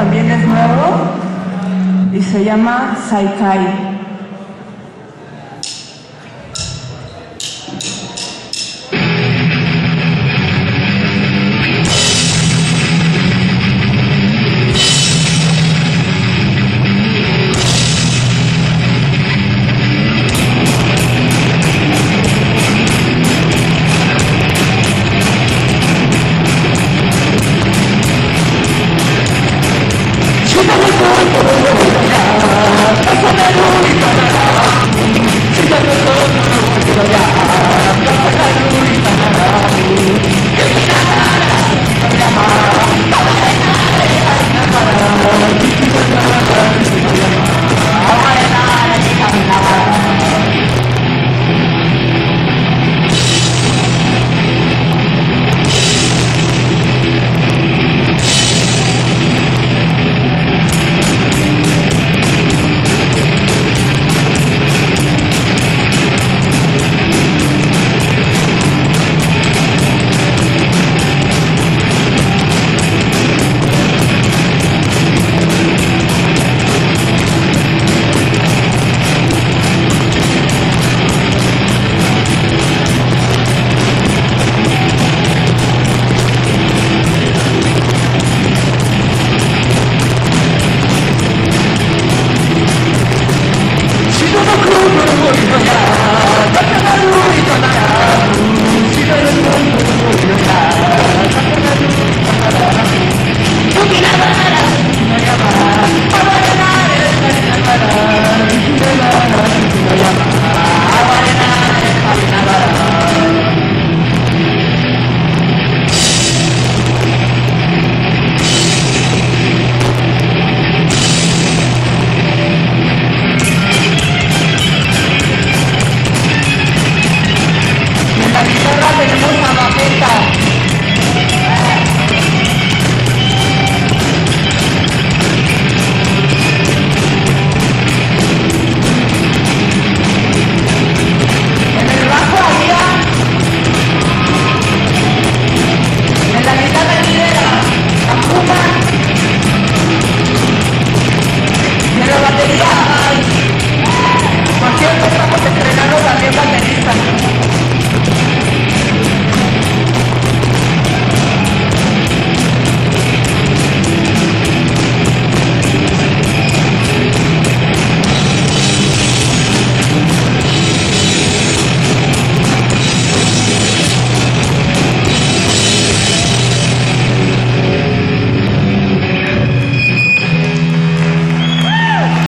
también es nuevo y se llama Saikai.